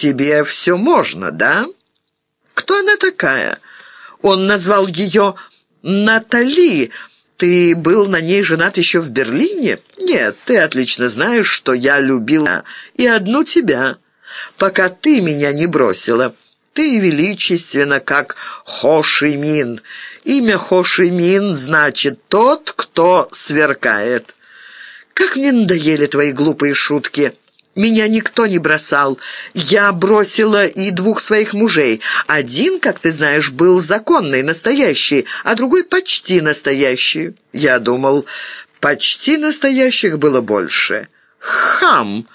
тебе все можно, да? Кто она такая? Он назвал ее Натали. Ты был на ней женат еще в Берлине? Нет, ты отлично знаешь, что я любила и одну тебя, пока ты меня не бросила. Ты величественно, как Хошимин. Имя Хошимин значит «тот, кто сверкает». Как мне надоели твои глупые шутки. Меня никто не бросал. Я бросила и двух своих мужей. Один, как ты знаешь, был законный, настоящий, а другой почти настоящий. Я думал, почти настоящих было больше. Хам!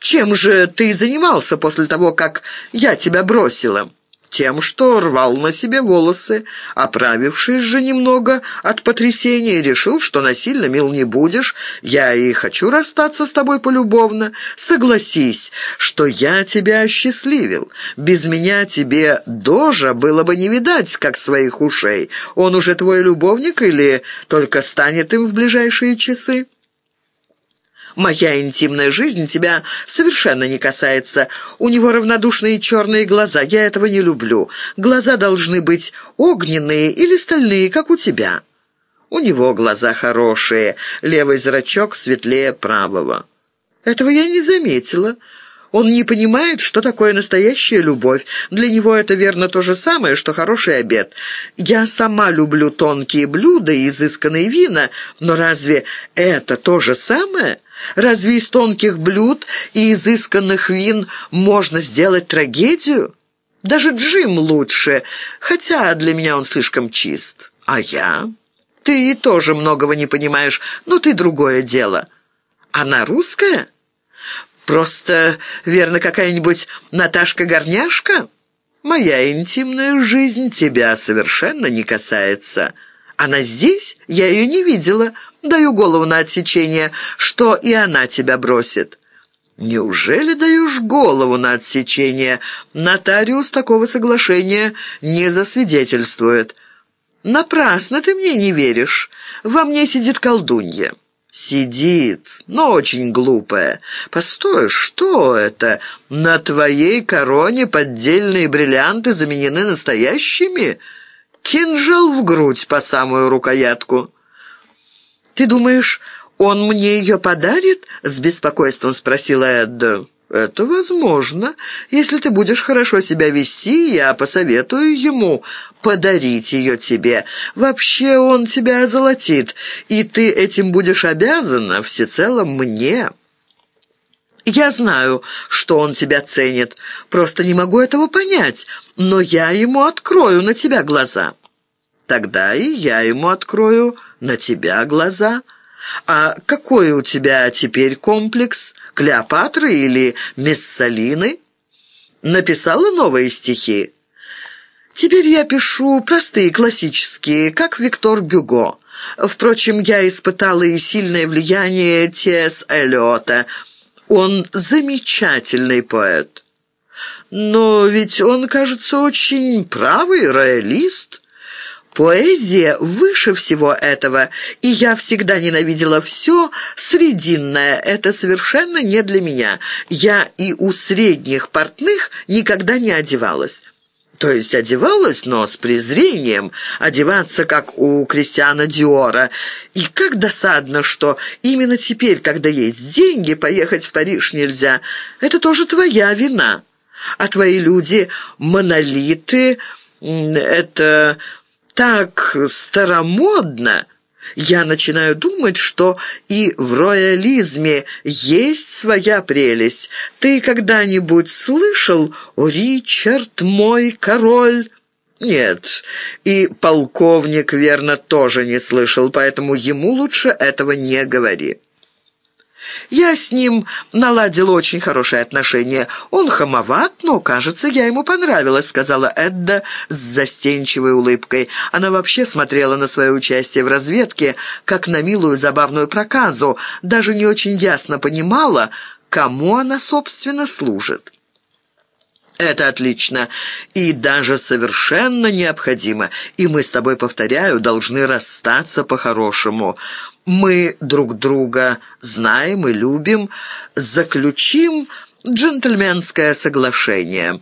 Чем же ты занимался после того, как я тебя бросила?» Тем, что рвал на себе волосы. Оправившись же немного от потрясения, решил, что насильно мил не будешь. Я и хочу расстаться с тобой полюбовно. Согласись, что я тебя осчастливил. Без меня тебе дожа было бы не видать, как своих ушей. Он уже твой любовник или только станет им в ближайшие часы?» Моя интимная жизнь тебя совершенно не касается. У него равнодушные черные глаза. Я этого не люблю. Глаза должны быть огненные или стальные, как у тебя. У него глаза хорошие, левый зрачок светлее правого. Этого я не заметила. Он не понимает, что такое настоящая любовь. Для него это, верно, то же самое, что хороший обед. Я сама люблю тонкие блюда и изысканные вина, но разве это то же самое?» Разве из тонких блюд и изысканных вин можно сделать трагедию? Даже Джим лучше, хотя для меня он слишком чист. А я? Ты тоже многого не понимаешь, но ты другое дело. Она русская? Просто, верно, какая-нибудь Наташка-горняшка? Моя интимная жизнь тебя совершенно не касается. Она здесь? Я ее не видела. Даю голову на отсечение, что и она тебя бросит». «Неужели даешь голову на отсечение? Нотариус такого соглашения не засвидетельствует». «Напрасно ты мне не веришь. Во мне сидит колдунья». «Сидит, но очень глупая. Постой, что это? На твоей короне поддельные бриллианты заменены настоящими? Кинжал в грудь по самую рукоятку». «Ты думаешь, он мне ее подарит?» — с беспокойством спросила Эдда. «Это возможно. Если ты будешь хорошо себя вести, я посоветую ему подарить ее тебе. Вообще он тебя озолотит, и ты этим будешь обязана всецело мне». «Я знаю, что он тебя ценит, просто не могу этого понять, но я ему открою на тебя глаза». Тогда и я ему открою на тебя глаза. А какой у тебя теперь комплекс? Клеопатры или Мессалины? Написала новые стихи? Теперь я пишу простые, классические, как Виктор Гюго. Впрочем, я испытала и сильное влияние Т.С. Эллиота. Он замечательный поэт. Но ведь он, кажется, очень правый роялист. Поэзия выше всего этого, и я всегда ненавидела все срединное. Это совершенно не для меня. Я и у средних портных никогда не одевалась. То есть одевалась, но с презрением, одеваться, как у Кристиана Диора. И как досадно, что именно теперь, когда есть деньги, поехать в Париж нельзя. Это тоже твоя вина. А твои люди – монолиты, это так старомодно, я начинаю думать, что и в роялизме есть своя прелесть. Ты когда-нибудь слышал «О, Ричард, мой король»? Нет, и полковник, верно, тоже не слышал, поэтому ему лучше этого не говори. Я с ним наладила очень хорошие отношения. Он хамоват, но, кажется, я ему понравилась», — сказала Эдда с застенчивой улыбкой. Она вообще смотрела на свое участие в разведке, как на милую забавную проказу, даже не очень ясно понимала, кому она, собственно, служит. Это отлично и даже совершенно необходимо. И мы с тобой, повторяю, должны расстаться по-хорошему. Мы друг друга знаем и любим. Заключим Джентльменское соглашение».